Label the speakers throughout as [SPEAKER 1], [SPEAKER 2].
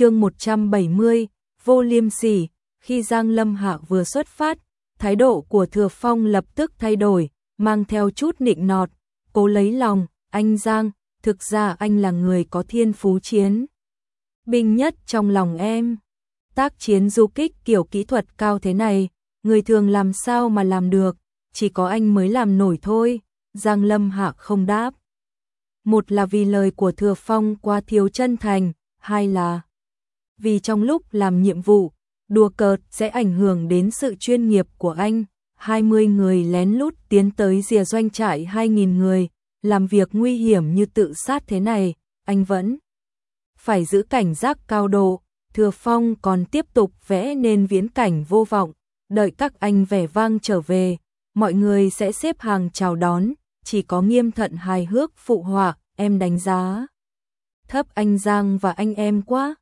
[SPEAKER 1] chương 170, vô liêm sỉ, khi Giang Lâm Hạ vừa xuất phát, thái độ của Thừa Phong lập tức thay đổi, mang theo chút nịnh nọt, cố lấy lòng, anh Giang, thực ra anh là người có thiên phú chiến. bình nhất trong lòng em. Tác chiến du kích kiểu kỹ thuật cao thế này, người thường làm sao mà làm được, chỉ có anh mới làm nổi thôi, Giang Lâm Hạ không đáp. Một là vì lời của Thừa Phong quá thiếu chân thành, hai là vì trong lúc làm nhiệm vụ, đùa cợt sẽ ảnh hưởng đến sự chuyên nghiệp của anh. 20 người lén lút tiến tới rìa doanh trại 2.000 người, làm việc nguy hiểm như tự sát thế này, anh vẫn phải giữ cảnh giác cao độ. Thừa Phong còn tiếp tục vẽ nên viễn cảnh vô vọng, đợi các anh vẻ vang trở về, mọi người sẽ xếp hàng chào đón, chỉ có nghiêm thận hài hước phụ họa, em đánh giá. Thấp anh Giang và anh em quá,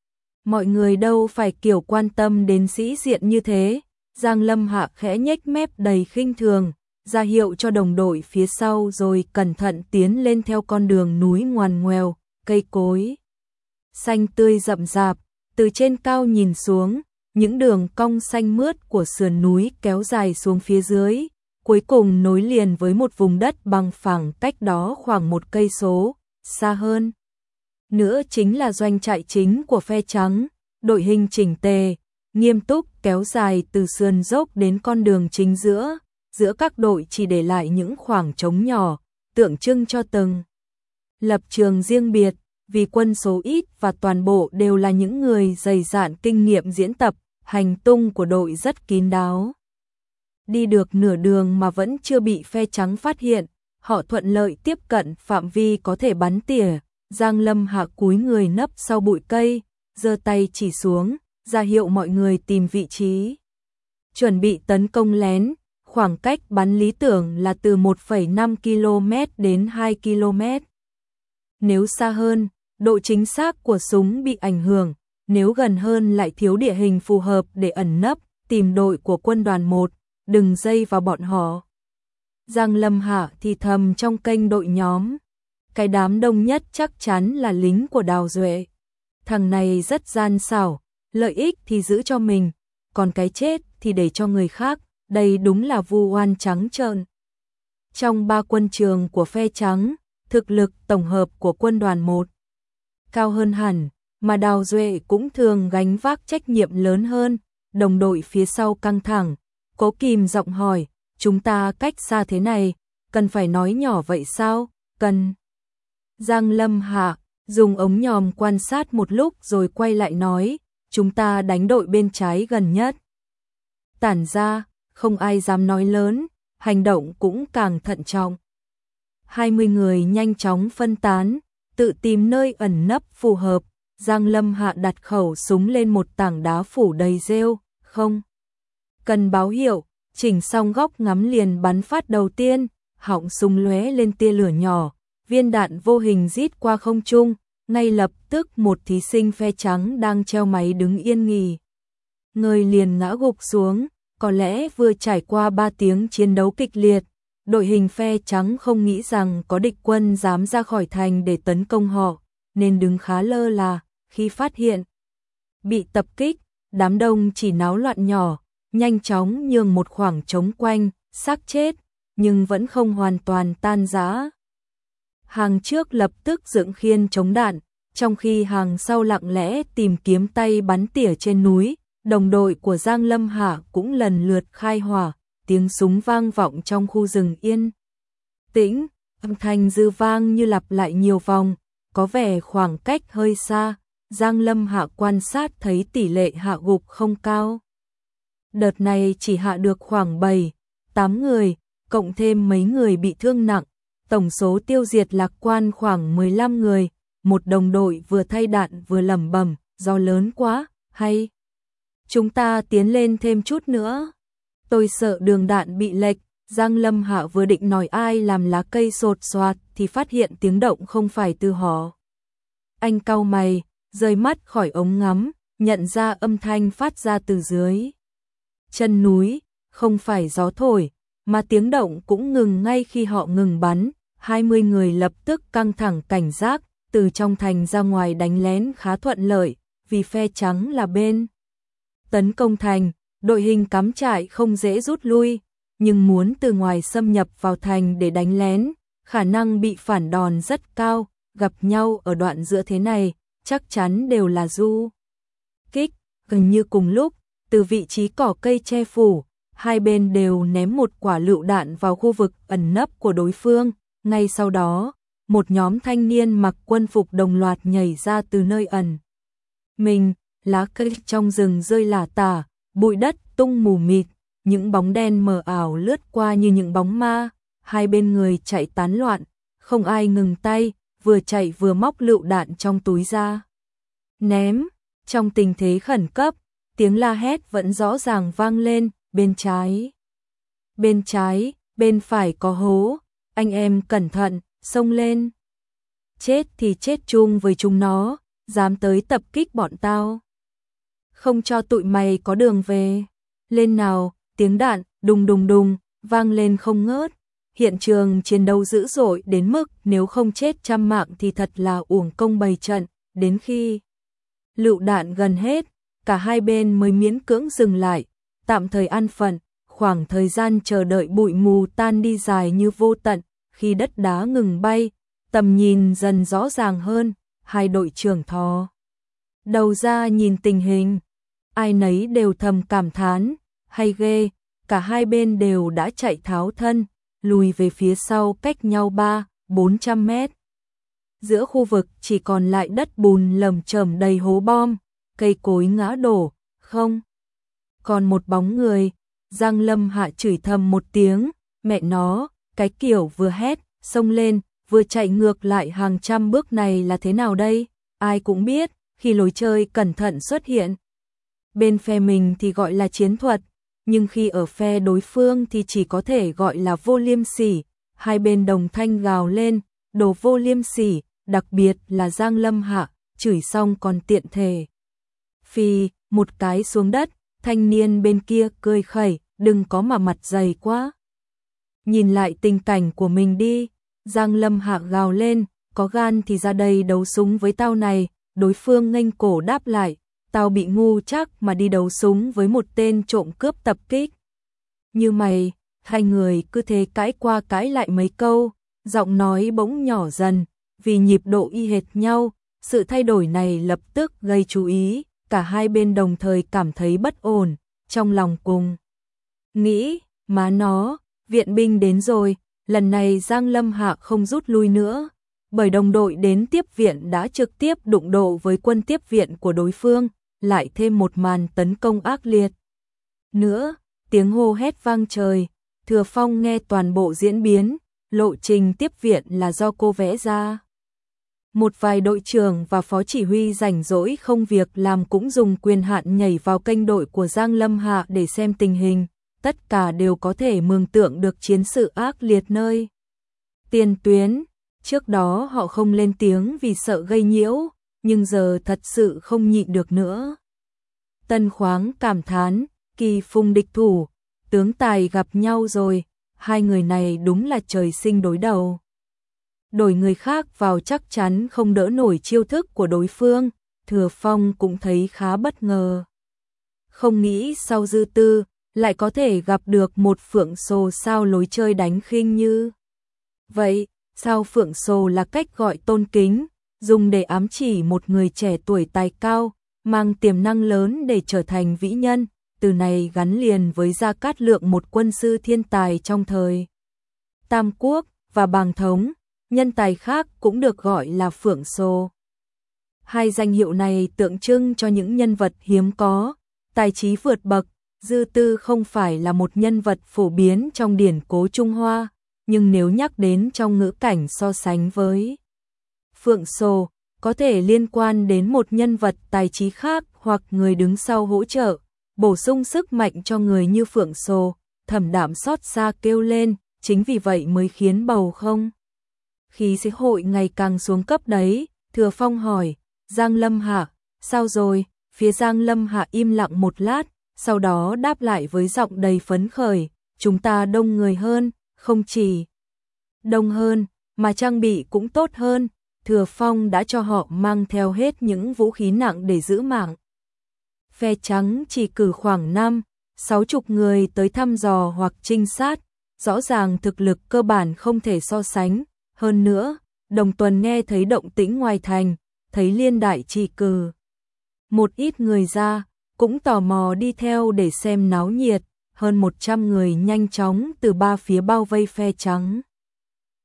[SPEAKER 1] mọi người đâu phải kiểu quan tâm đến sĩ diện như thế. Giang Lâm Hạ khẽ nhếch mép đầy khinh thường, ra hiệu cho đồng đội phía sau rồi cẩn thận tiến lên theo con đường núi ngoằn ngoèo, cây cối xanh tươi rậm rạp, từ trên cao nhìn xuống, những đường cong xanh mướt của sườn núi kéo dài xuống phía dưới, cuối cùng nối liền với một vùng đất bằng phẳng cách đó khoảng một cây số, xa hơn. Nữa chính là doanh trại chính của phe trắng, đội hình chỉnh tề, nghiêm túc kéo dài từ sườn dốc đến con đường chính giữa, giữa các đội chỉ để lại những khoảng trống nhỏ, tượng trưng cho từng lập trường riêng biệt, vì quân số ít và toàn bộ đều là những người dày dạn kinh nghiệm diễn tập, hành tung của đội rất kín đáo. Đi được nửa đường mà vẫn chưa bị phe trắng phát hiện, họ thuận lợi tiếp cận phạm vi có thể bắn tỉa, Giang Lâm hạ cúi người nấp sau bụi cây, giơ tay chỉ xuống, ra hiệu mọi người tìm vị trí. Chuẩn bị tấn công lén, khoảng cách bắn lý tưởng là từ 1,5 km đến 2 km. Nếu xa hơn, độ chính xác của súng bị ảnh hưởng, nếu gần hơn lại thiếu địa hình phù hợp để ẩn nấp, tìm đội của quân đoàn 1, đừng dây vào bọn họ. Giang Lâm Hạ thì thầm trong kênh đội nhóm. Cái đám đông nhất chắc chắn là lính của Đào Duệ. Thằng này rất gian xảo, lợi ích thì giữ cho mình, còn cái chết thì để cho người khác, đây đúng là vu oan trắng trợn. Trong ba quân trường của phe trắng, thực lực tổng hợp của quân đoàn 1 cao hơn hẳn, mà Đào Duệ cũng thường gánh vác trách nhiệm lớn hơn, đồng đội phía sau căng thẳng, cố kìm giọng hỏi, chúng ta cách xa thế này, cần phải nói nhỏ vậy sao, cần. Giang Lâm Hạ, dùng ống nhòm quan sát một lúc rồi quay lại nói, chúng ta đánh đội bên trái gần nhất. Tản ra, không ai dám nói lớn, hành động cũng càng thận trọng. 20 người nhanh chóng phân tán, tự tìm nơi ẩn nấp phù hợp, Giang Lâm Hạ đặt khẩu súng lên một tảng đá phủ đầy rêu, không. Cần báo hiệu, chỉnh xong góc ngắm liền bắn phát đầu tiên, họng súng lóe lên tia lửa nhỏ, viên đạn vô hình rít qua không trung, ngay lập tức một thí sinh phe trắng đang treo máy đứng yên nghỉ. Người liền ngã gục xuống, có lẽ vừa trải qua 3 tiếng chiến đấu kịch liệt, đội hình phe trắng không nghĩ rằng có địch quân dám ra khỏi thành để tấn công họ, nên đứng khá lơ là, khi phát hiện. Bị tập kích, đám đông chỉ náo loạn nhỏ, nhanh chóng nhường một khoảng trống quanh, xác chết, nhưng vẫn không hoàn toàn tan rã. Hàng trước lập tức dựng khiên chống đạn, trong khi hàng sau lặng lẽ tìm kiếm tay bắn tỉa trên núi, đồng đội của Giang Lâm Hạ cũng lần lượt khai hỏa, tiếng súng vang vọng trong khu rừng yên. Tĩnh, âm thanh dư vang như lặp lại nhiều vòng, có vẻ khoảng cách hơi xa, Giang Lâm Hạ quan sát thấy tỷ lệ hạ gục không cao. Đợt này chỉ hạ được khoảng 7, 8 người, cộng thêm mấy người bị thương nặng, tổng số tiêu diệt lạc quan khoảng 15 người, một đồng đội vừa thay đạn vừa lẩm bẩm, do lớn quá, hay chúng ta tiến lên thêm chút nữa tôi sợ đường đạn bị lệch, Giang Lâm Hạ vừa định nói ai làm lá cây sột soạt thì phát hiện tiếng động không phải từ họ. Anh cau mày, rời mắt khỏi ống ngắm, nhận ra âm thanh phát ra từ dưới. Chân núi, không phải gió thổi, mà tiếng động cũng ngừng ngay khi họ ngừng bắn, 20 người lập tức căng thẳng cảnh giác, từ trong thành ra ngoài đánh lén khá thuận lợi, vì phe trắng là bên. Tấn công thành, đội hình cắm trại không dễ rút lui, nhưng muốn từ ngoài xâm nhập vào thành để đánh lén, khả năng bị phản đòn rất cao, gặp nhau ở đoạn giữa thế này, chắc chắn đều là du. Kích, gần như cùng lúc, từ vị trí cỏ cây che phủ, hai bên đều ném một quả lựu đạn vào khu vực ẩn nấp của đối phương, ngay sau đó, một nhóm thanh niên mặc quân phục đồng loạt nhảy ra từ nơi ẩn. Mình, lá cây trong rừng rơi lả tả, bụi đất tung mù mịt, những bóng đen mờ ảo lướt qua như những bóng ma, hai bên người chạy tán loạn, không ai ngừng tay, vừa chạy vừa móc lựu đạn trong túi ra. Ném, trong tình thế khẩn cấp, tiếng la hét vẫn rõ ràng vang lên, bên trái. Bên trái, bên phải có hố, anh em cẩn thận, xông lên. Chết thì chết chung với chúng nó, dám tới tập kích bọn tao. Không cho tụi mày có đường về. Lên nào, tiếng đạn, đùng đùng đùng, vang lên không ngớt. Hiện trường chiến đấu dữ dội đến mức nếu không chết trăm mạng thì thật là uổng công bày trận, đến khi lựu đạn gần hết, cả hai bên mới miễn cưỡng dừng lại, tạm thời an phận, khoảng thời gian chờ đợi bụi mù tan đi dài như vô tận, khi đất đá ngừng bay, tầm nhìn dần rõ ràng hơn, hai đội trưởng thò. Đầu ra nhìn tình hình, ai nấy đều thầm cảm thán, hay ghê, cả hai bên đều đã chạy tháo thân, lùi về phía sau cách nhau 3, 400 mét. Giữa khu vực chỉ còn lại đất bùn lầm trầm đầy hố bom, cây cối ngã đổ, không. Còn một bóng người, Giang Lâm hạ chửi thầm một tiếng, mẹ nó, cái kiểu vừa hét, xông lên, vừa chạy ngược lại hàng trăm bước này là thế nào đây? Ai cũng biết, khi lối chơi cẩn thận xuất hiện. Bên phe mình thì gọi là chiến thuật, nhưng khi ở phe đối phương thì chỉ có thể gọi là vô liêm sỉ. Hai bên đồng thanh gào lên, đồ vô liêm sỉ, đặc biệt là Giang Lâm Hạ, chửi xong còn tiện thể. Phi, một cái xuống đất, thanh niên bên kia cười khẩy, đừng có mà mặt dày quá. Nhìn lại tình cảnh của mình đi, Giang Lâm Hạ gào lên, có gan thì ra đây đấu súng với tao này, đối phương nghênh cổ đáp lại, tao bị ngu chắc mà đi đấu súng với một tên trộm cướp tập kích. Như mày, hai người cứ thế cãi qua cãi lại mấy câu, giọng nói bỗng nhỏ dần, vì nhịp độ y hệt nhau, sự thay đổi này lập tức gây chú ý, cả hai bên đồng thời cảm thấy bất ổn, trong lòng cùng. Nghĩ, má nó, viện binh đến rồi, lần này Giang Lâm Hạ không rút lui nữa, bởi đồng đội đến tiếp viện đã trực tiếp đụng độ với quân tiếp viện của đối phương, lại thêm một màn tấn công ác liệt. Nữa, tiếng hô hét vang trời, Thừa Phong nghe toàn bộ diễn biến, lộ trình tiếp viện là do cô vẽ ra. Một vài đội trưởng và phó chỉ huy rảnh rỗi không việc làm cũng dùng quyền hạn nhảy vào kênh đội của Giang Lâm Hạ để xem tình hình, tất cả đều có thể mường tượng được chiến sự ác liệt nơi. Tiền tuyến, trước đó họ không lên tiếng vì sợ gây nhiễu, nhưng giờ thật sự không nhịn được nữa. Tân khoáng cảm thán, kỳ phùng địch thủ, tướng tài gặp nhau rồi, hai người này đúng là trời sinh đối đầu. Đổi người khác vào chắc chắn không đỡ nổi chiêu thức của đối phương, thừa phong cũng thấy khá bất ngờ. Không nghĩ sau dư tư, lại có thể gặp được một phượng sồ sao lối chơi đánh khinh như. Vậy, sao phượng sồ là cách gọi tôn kính, dùng để ám chỉ một người trẻ tuổi tài cao, mang tiềm năng lớn để trở thành vĩ nhân, từ này gắn liền với Gia Cát Lượng một quân sư thiên tài trong thời Tam Quốc và Bàng Thống, nhân tài khác cũng được gọi là Phượng Sô. Hai danh hiệu này tượng trưng cho những nhân vật hiếm có, tài trí vượt bậc, Dư Tư không phải là một nhân vật phổ biến trong điển cố Trung Hoa, nhưng nếu nhắc đến trong ngữ cảnh so sánh với Phượng Sồ, có thể liên quan đến một nhân vật tài trí khác hoặc người đứng sau hỗ trợ, bổ sung sức mạnh cho người như Phượng Sồ. thẩm đạm xót xa kêu lên, chính vì vậy mới khiến bầu không. Khi xã hội ngày càng xuống cấp đấy, Thừa Phong hỏi, Giang Lâm Hạ, sao rồi? Phía Giang Lâm Hạ im lặng một lát, sau đó đáp lại với giọng đầy phấn khởi, chúng ta đông người hơn, không chỉ đông hơn, mà trang bị cũng tốt hơn, Thừa Phong đã cho họ mang theo hết những vũ khí nặng để giữ mạng. Phe trắng chỉ cử khoảng 5, 6 chục người tới thăm dò hoặc trinh sát, rõ ràng thực lực cơ bản không thể so sánh. Hơn nữa, đồng tuần nghe thấy động tĩnh ngoài thành, thấy liên đại chỉ cử. Một ít người ra, cũng tò mò đi theo để xem náo nhiệt, hơn 100 người nhanh chóng từ ba phía bao vây phe trắng.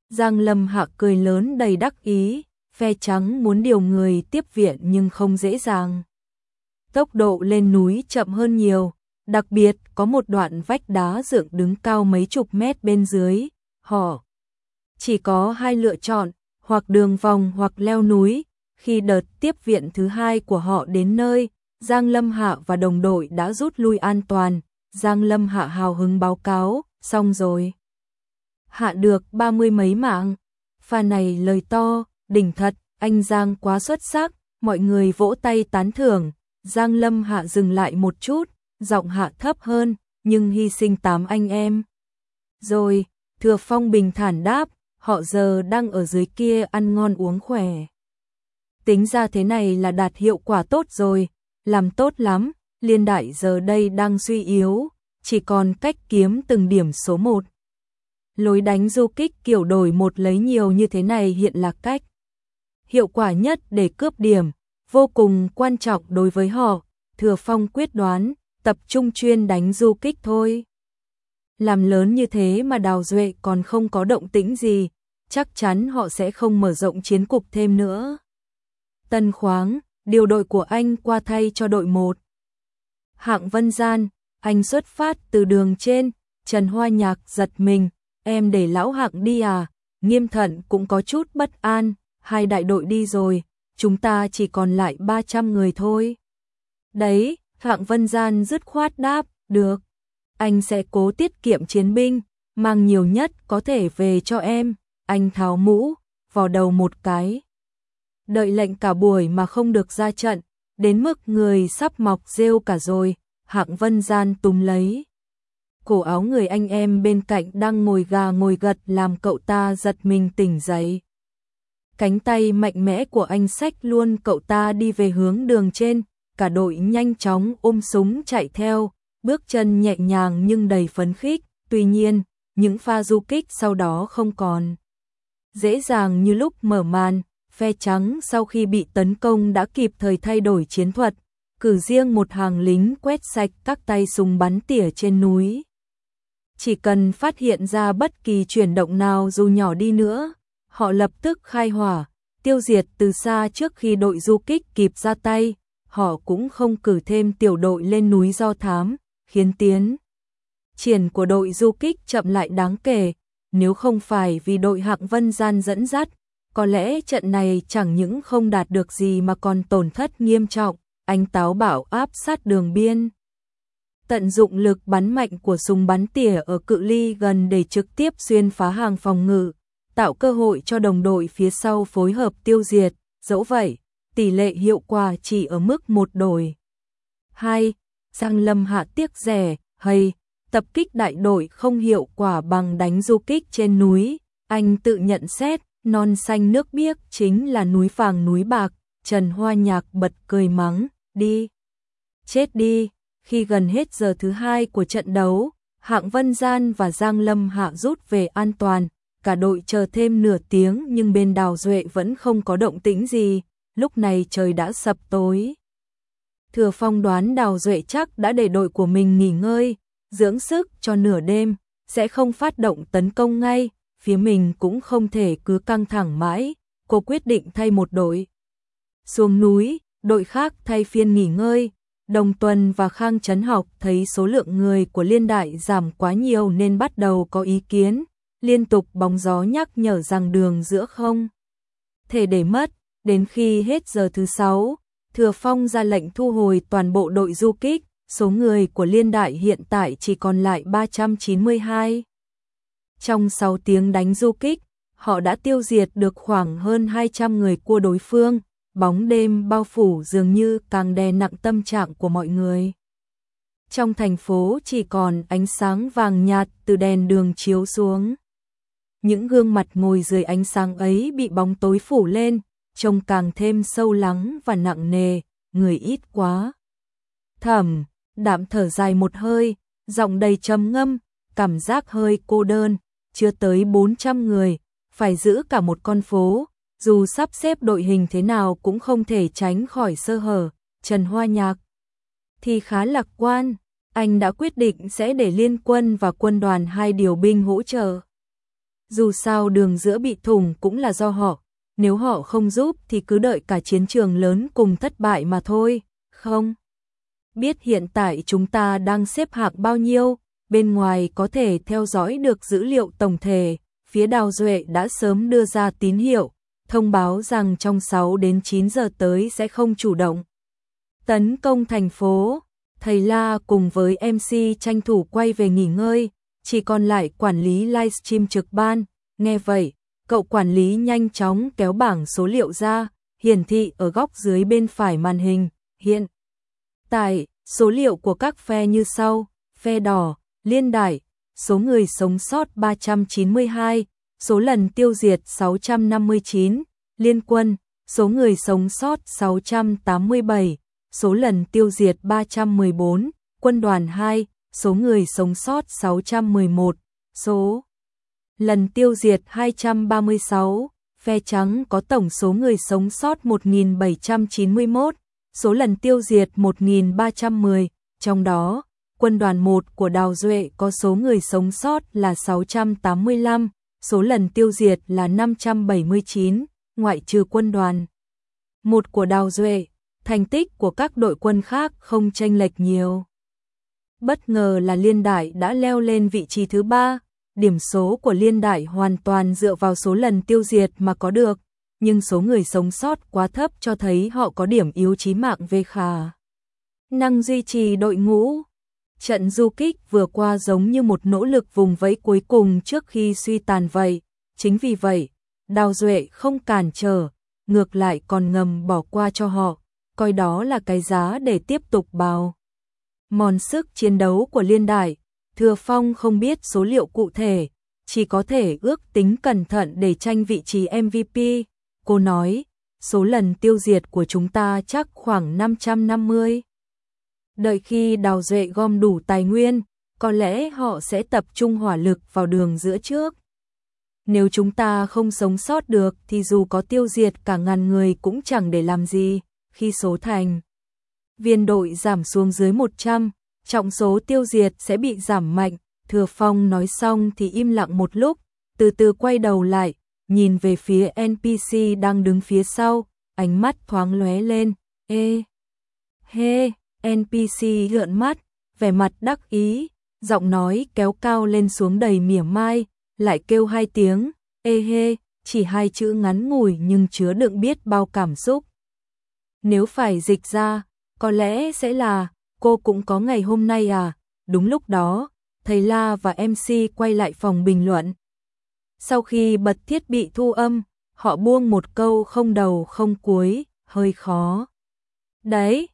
[SPEAKER 1] Giang Lâm Hạ cười lớn đầy đắc ý, phe trắng muốn điều người tiếp viện nhưng không dễ dàng. Tốc độ lên núi chậm hơn nhiều, đặc biệt có một đoạn vách đá dựng đứng cao mấy chục mét bên dưới, họ chỉ có hai lựa chọn, hoặc đường vòng hoặc leo núi. Khi đợt tiếp viện thứ hai của họ đến nơi, Giang Lâm Hạ và đồng đội đã rút lui an toàn. Giang Lâm Hạ hào hứng báo cáo, xong rồi. Hạ được ba mươi mấy mạng. Pha này lời to, đỉnh thật, anh Giang quá xuất sắc, mọi người vỗ tay tán thưởng. Giang Lâm Hạ dừng lại một chút, giọng hạ thấp hơn, nhưng hy sinh tám anh em. Rồi, Thừa Phong bình thản đáp, họ giờ đang ở dưới kia ăn ngon uống khỏe. Tính ra thế này là đạt hiệu quả tốt rồi, làm tốt lắm, liên đại giờ đây đang suy yếu, chỉ còn cách kiếm từng điểm số một. Lối đánh du kích kiểu đổi một lấy nhiều như thế này hiện là cách hiệu quả nhất để cướp điểm, vô cùng quan trọng đối với họ. Thừa Phong quyết đoán, tập trung chuyên đánh du kích thôi. Làm lớn như thế mà Đào Duệ còn không có động tĩnh gì, chắc chắn họ sẽ không mở rộng chiến cục thêm nữa. Tân khoáng, điều đội của anh qua thay cho đội 1. Hạng Vân Gian, anh xuất phát từ đường trên, Trần Hoa Nhạc giật mình, em để lão hạng đi à, nghiêm thận cũng có chút bất an, hai đại đội đi rồi, chúng ta chỉ còn lại 300 người thôi. Đấy, Hạng Vân Gian dứt khoát đáp, được, anh sẽ cố tiết kiệm chiến binh, mang nhiều nhất có thể về cho em, anh tháo mũ, vào đầu một cái. Đợi lệnh cả buổi mà không được ra trận, đến mức người sắp mọc rêu cả rồi, Hạng Vân Gian túm lấy. Cổ áo người anh em bên cạnh đang ngồi gà ngồi gật làm cậu ta giật mình tỉnh dậy. Cánh tay mạnh mẽ của anh sách luôn cậu ta đi về hướng đường trên, cả đội nhanh chóng ôm súng chạy theo, bước chân nhẹ nhàng nhưng đầy phấn khích, tuy nhiên, những pha du kích sau đó không còn. Dễ dàng như lúc mở màn, phe trắng sau khi bị tấn công đã kịp thời thay đổi chiến thuật, cử riêng một hàng lính quét sạch các tay súng bắn tỉa trên núi. Chỉ cần phát hiện ra bất kỳ chuyển động nào dù nhỏ đi nữa, họ lập tức khai hỏa, tiêu diệt từ xa trước khi đội du kích kịp ra tay, họ cũng không cử thêm tiểu đội lên núi do thám, khiến tiến. Triển của đội du kích chậm lại đáng kể, nếu không phải vì đội hạng vân gian dẫn dắt, có lẽ trận này chẳng những không đạt được gì mà còn tổn thất nghiêm trọng, anh táo bảo áp sát đường biên. Tận dụng lực bắn mạnh của súng bắn tỉa ở cự ly gần để trực tiếp xuyên phá hàng phòng ngự, tạo cơ hội cho đồng đội phía sau phối hợp tiêu diệt, dẫu vậy, tỷ lệ hiệu quả chỉ ở mức một đổi. 2. Giang Lâm hạ tiếc rẻ, hay, tập kích đại đội không hiệu quả bằng đánh du kích trên núi, anh tự nhận xét, non xanh nước biếc chính là núi vàng núi bạc, Trần Hoa Nhạc bật cười mắng, đi, chết đi, khi gần hết giờ thứ hai của trận đấu, Hạng Vân Gian và Giang Lâm Hạ rút về an toàn, cả đội chờ thêm nửa tiếng nhưng bên Đào Duệ vẫn không có động tĩnh gì, lúc này trời đã sập tối. Thừa Phong đoán Đào Duệ chắc đã để đội của mình nghỉ ngơi, dưỡng sức cho nửa đêm, sẽ không phát động tấn công ngay, phía mình cũng không thể cứ căng thẳng mãi, cô quyết định thay một đội. Xuống núi, đội khác thay phiên nghỉ ngơi, Đồng Tuần và Khang Trấn Học thấy số lượng người của liên đại giảm quá nhiều nên bắt đầu có ý kiến, liên tục bóng gió nhắc nhở rằng đường giữa không thể để mất, đến khi hết giờ thứ sáu, Thừa Phong ra lệnh thu hồi toàn bộ đội du kích, số người của liên đại hiện tại chỉ còn lại 392. Trong 6 tiếng đánh du kích, họ đã tiêu diệt được khoảng hơn 200 người của đối phương, bóng đêm bao phủ dường như càng đè nặng tâm trạng của mọi người. Trong thành phố chỉ còn ánh sáng vàng nhạt từ đèn đường chiếu xuống. Những gương mặt ngồi dưới ánh sáng ấy bị bóng tối phủ lên, trông càng thêm sâu lắng và nặng nề, người ít quá. Thẩm, đạm thở dài một hơi, giọng đầy trầm ngâm, cảm giác hơi cô đơn, chưa tới 400 người, phải giữ cả một con phố, dù sắp xếp đội hình thế nào cũng không thể tránh khỏi sơ hở, Trần Hoa Nhạc. Thì khá lạc quan, anh đã quyết định sẽ để liên quân và quân đoàn hai điều binh hỗ trợ. Dù sao đường giữa bị thủng cũng là do họ, nếu họ không giúp thì cứ đợi cả chiến trường lớn cùng thất bại mà thôi, không? Biết hiện tại chúng ta đang xếp hạng bao nhiêu, bên ngoài có thể theo dõi được dữ liệu tổng thể, phía Đào Duệ đã sớm đưa ra tín hiệu, thông báo rằng trong 6 đến 9 giờ tới sẽ không chủ động. Tấn công thành phố, thầy La cùng với MC tranh thủ quay về nghỉ ngơi, chỉ còn lại quản lý livestream trực ban, nghe vậy, cậu quản lý nhanh chóng kéo bảng số liệu ra, hiển thị ở góc dưới bên phải màn hình, hiện. Tại, số liệu của các phe như sau, phe đỏ, liên đại, số người sống sót 392, số lần tiêu diệt 659, liên quân, số người sống sót 687, số lần tiêu diệt 314, quân đoàn 2, số người sống sót 611, số lần tiêu diệt 236, phe trắng có tổng số người sống sót 1791, số lần tiêu diệt 1310, trong đó, quân đoàn 1 của Đào Duệ có số người sống sót là 685, số lần tiêu diệt là 579, ngoại trừ quân đoàn 1 của Đào Duệ, thành tích của các đội quân khác không tranh lệch nhiều. Bất ngờ là Liên Đại đã leo lên vị trí thứ ba, điểm số của Liên Đại hoàn toàn dựa vào số lần tiêu diệt mà có được, nhưng số người sống sót quá thấp cho thấy họ có điểm yếu chí mạng về khả. Năng duy trì đội ngũ Trận du kích vừa qua giống như một nỗ lực vùng vẫy cuối cùng trước khi suy tàn vậy. Chính vì vậy, Đào Duệ không cản trở, ngược lại còn ngầm bỏ qua cho họ, coi đó là cái giá để tiếp tục bào. Mòn sức chiến đấu của liên đại, Thừa Phong không biết số liệu cụ thể, chỉ có thể ước tính cẩn thận để tranh vị trí MVP. Cô nói, số lần tiêu diệt của chúng ta chắc khoảng 550. Đợi khi đào duệ gom đủ tài nguyên, có lẽ họ sẽ tập trung hỏa lực vào đường giữa trước. Nếu chúng ta không sống sót được thì dù có tiêu diệt cả ngàn người cũng chẳng để làm gì, khi số thành viên đội giảm xuống dưới 100, trọng số tiêu diệt sẽ bị giảm mạnh. Thừa Phong nói xong thì im lặng một lúc, từ từ quay đầu lại, nhìn về phía NPC đang đứng phía sau, ánh mắt thoáng lóe lên, ê, hê, NPC lượn mắt, vẻ mặt đắc ý, giọng nói kéo cao lên xuống đầy mỉa mai, lại kêu hai tiếng, ê hê, chỉ hai chữ ngắn ngủi nhưng chứa đựng biết bao cảm xúc. Nếu phải dịch ra, có lẽ sẽ là, cô cũng có ngày hôm nay à, đúng lúc đó, thầy La và MC quay lại phòng bình luận. Sau khi bật thiết bị thu âm, họ buông một câu không đầu không cuối, hơi khó. Đấy,